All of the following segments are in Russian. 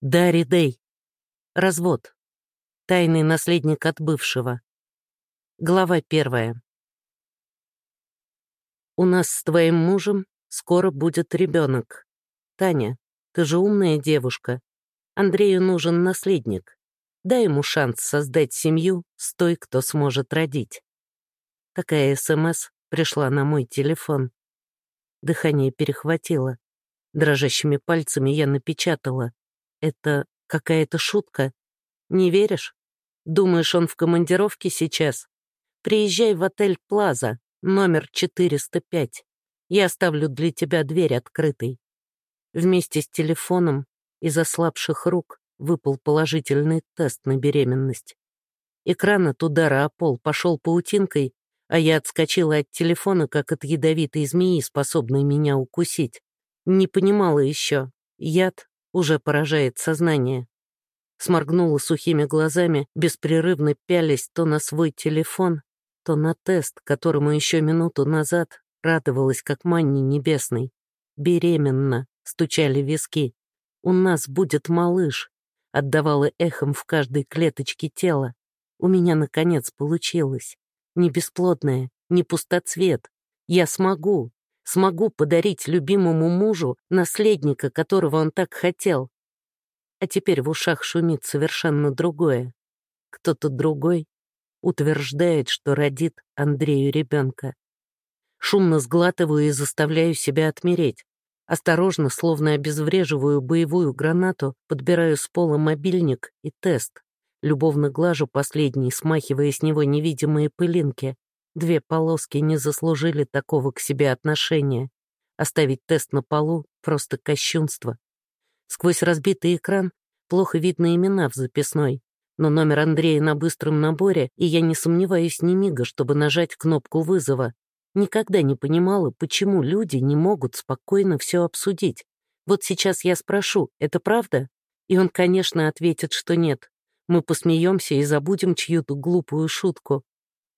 Дари Дэй. Развод. Тайный наследник от бывшего. Глава первая. У нас с твоим мужем скоро будет ребенок. Таня, ты же умная девушка. Андрею нужен наследник. Дай ему шанс создать семью с той, кто сможет родить. Такая СМС пришла на мой телефон. Дыхание перехватило. Дрожащими пальцами я напечатала. Это какая-то шутка. Не веришь? Думаешь, он в командировке сейчас? Приезжай в отель «Плаза», номер 405. Я оставлю для тебя дверь открытой. Вместе с телефоном из ослабших рук выпал положительный тест на беременность. Экран от удара о пол пошел паутинкой, а я отскочила от телефона, как от ядовитой змеи, способной меня укусить. Не понимала еще. Яд уже поражает сознание. Сморгнула сухими глазами, беспрерывно пялясь то на свой телефон, то на тест, которому еще минуту назад радовалась как манне небесной. «Беременна», — стучали виски. «У нас будет малыш», — отдавала эхом в каждой клеточке тела. «У меня, наконец, получилось. Не бесплодное, не пустоцвет. Я смогу, смогу подарить любимому мужу наследника, которого он так хотел. А теперь в ушах шумит совершенно другое. Кто-то другой утверждает, что родит Андрею ребенка. Шумно сглатываю и заставляю себя отмереть. Осторожно, словно обезвреживаю боевую гранату, подбираю с пола мобильник и тест. Любовно глажу последний, смахивая с него невидимые пылинки. Две полоски не заслужили такого к себе отношения. Оставить тест на полу — просто кощунство. Сквозь разбитый экран плохо видно имена в записной, но номер Андрея на быстром наборе, и я не сомневаюсь ни мига, чтобы нажать кнопку вызова. Никогда не понимала, почему люди не могут спокойно все обсудить. Вот сейчас я спрошу, это правда? И он, конечно, ответит, что нет. Мы посмеемся и забудем чью-то глупую шутку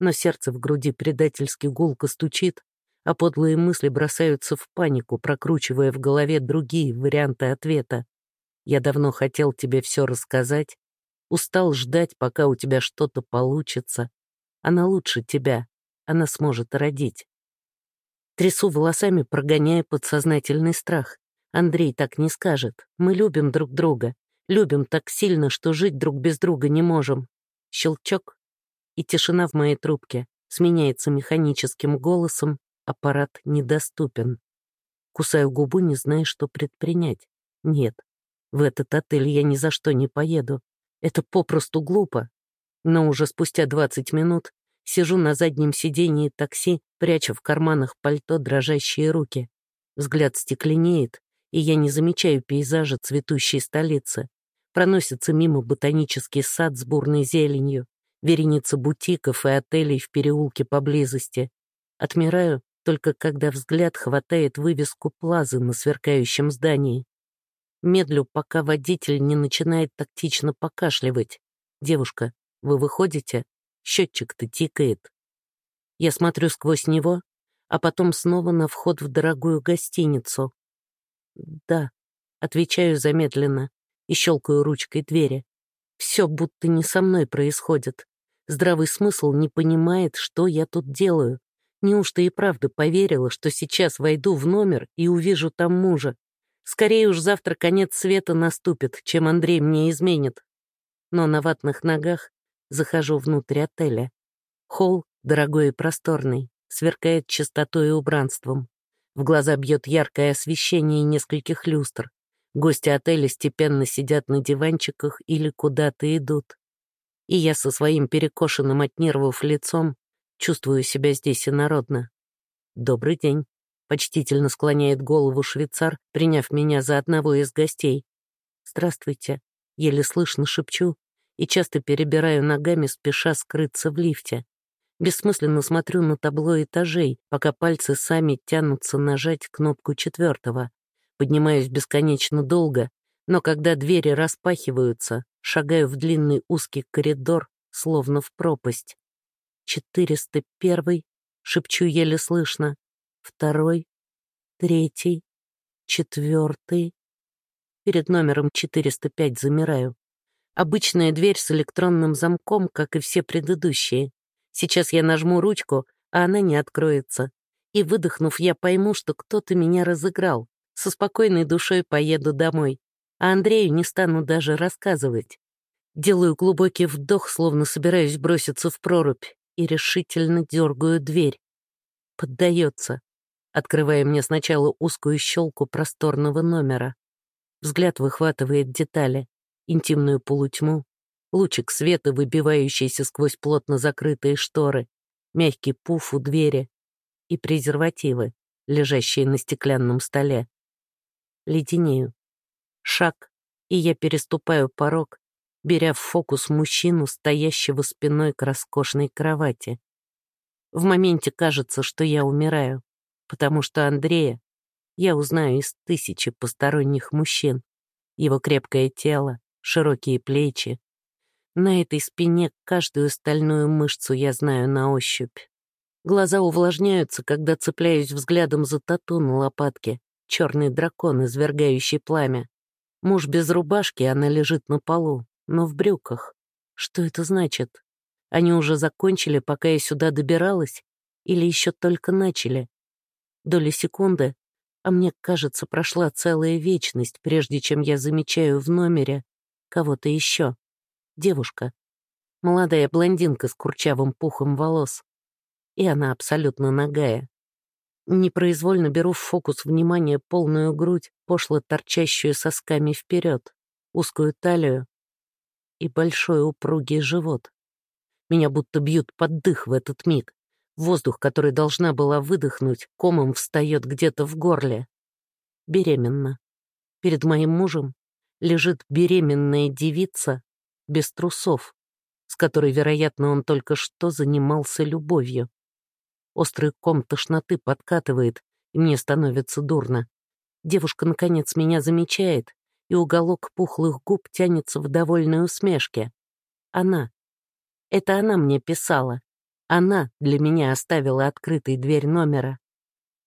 но сердце в груди предательски гулко стучит, а подлые мысли бросаются в панику, прокручивая в голове другие варианты ответа. Я давно хотел тебе все рассказать, устал ждать, пока у тебя что-то получится. Она лучше тебя, она сможет родить. Трясу волосами, прогоняя подсознательный страх. Андрей так не скажет. Мы любим друг друга. Любим так сильно, что жить друг без друга не можем. Щелчок, и тишина в моей трубке сменяется механическим голосом «аппарат недоступен». Кусаю губу, не зная, что предпринять. Нет, в этот отель я ни за что не поеду. Это попросту глупо. Но уже спустя 20 минут сижу на заднем сидении такси, пряча в карманах пальто дрожащие руки. Взгляд стекленеет, и я не замечаю пейзажа цветущей столицы. Проносится мимо ботанический сад с бурной зеленью, вереница бутиков и отелей в переулке поблизости. Отмираю только когда взгляд хватает вывеску плазы на сверкающем здании. Медлю, пока водитель не начинает тактично покашливать. «Девушка, вы выходите? Счетчик-то тикает». Я смотрю сквозь него, а потом снова на вход в дорогую гостиницу. «Да», — отвечаю замедленно и щелкаю ручкой двери. Все будто не со мной происходит. Здравый смысл не понимает, что я тут делаю. Неужто и правда поверила, что сейчас войду в номер и увижу там мужа? Скорее уж завтра конец света наступит, чем Андрей мне изменит. Но на ватных ногах захожу внутрь отеля. Холл, дорогой и просторный, сверкает чистотой и убранством. В глаза бьет яркое освещение нескольких люстр. Гости отеля степенно сидят на диванчиках или куда-то идут и я со своим перекошенным от нервов лицом чувствую себя здесь инородно. «Добрый день», — почтительно склоняет голову швейцар, приняв меня за одного из гостей. «Здравствуйте», — еле слышно шепчу и часто перебираю ногами, спеша скрыться в лифте. Бессмысленно смотрю на табло этажей, пока пальцы сами тянутся нажать кнопку четвертого. Поднимаюсь бесконечно долго, но когда двери распахиваются, шагаю в длинный узкий коридор, словно в пропасть. Четыреста первый, шепчу еле слышно, второй, третий, четвертый. Перед номером 405 замираю. Обычная дверь с электронным замком, как и все предыдущие. Сейчас я нажму ручку, а она не откроется. И, выдохнув, я пойму, что кто-то меня разыграл. Со спокойной душой поеду домой. А Андрею не стану даже рассказывать. Делаю глубокий вдох, словно собираюсь броситься в прорубь, и решительно дергаю дверь. Поддается, открывая мне сначала узкую щелку просторного номера. Взгляд выхватывает детали, интимную полутьму, лучик света, выбивающийся сквозь плотно закрытые шторы, мягкий пуф у двери и презервативы, лежащие на стеклянном столе. Леденею. Шаг, и я переступаю порог, беря в фокус мужчину, стоящего спиной к роскошной кровати. В моменте кажется, что я умираю, потому что Андрея я узнаю из тысячи посторонних мужчин. Его крепкое тело, широкие плечи. На этой спине каждую стальную мышцу я знаю на ощупь. Глаза увлажняются, когда цепляюсь взглядом за тату на лопатке, черный дракон, извергающий пламя. Муж без рубашки, она лежит на полу, но в брюках. Что это значит? Они уже закончили, пока я сюда добиралась? Или еще только начали? Доли секунды, а мне кажется, прошла целая вечность, прежде чем я замечаю в номере кого-то еще. Девушка. Молодая блондинка с курчавым пухом волос. И она абсолютно нагая. Непроизвольно беру в фокус внимания полную грудь, пошло торчащую сосками вперед, узкую талию и большой упругий живот. Меня будто бьют под дых в этот миг. Воздух, который должна была выдохнуть, комом встает где-то в горле. Беременна. Перед моим мужем лежит беременная девица без трусов, с которой, вероятно, он только что занимался любовью. Острый ком тошноты подкатывает, и мне становится дурно. Девушка, наконец, меня замечает, и уголок пухлых губ тянется в довольной усмешке. Она. Это она мне писала. Она для меня оставила открытой дверь номера.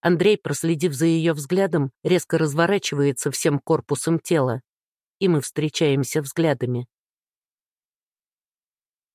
Андрей, проследив за ее взглядом, резко разворачивается всем корпусом тела, и мы встречаемся взглядами.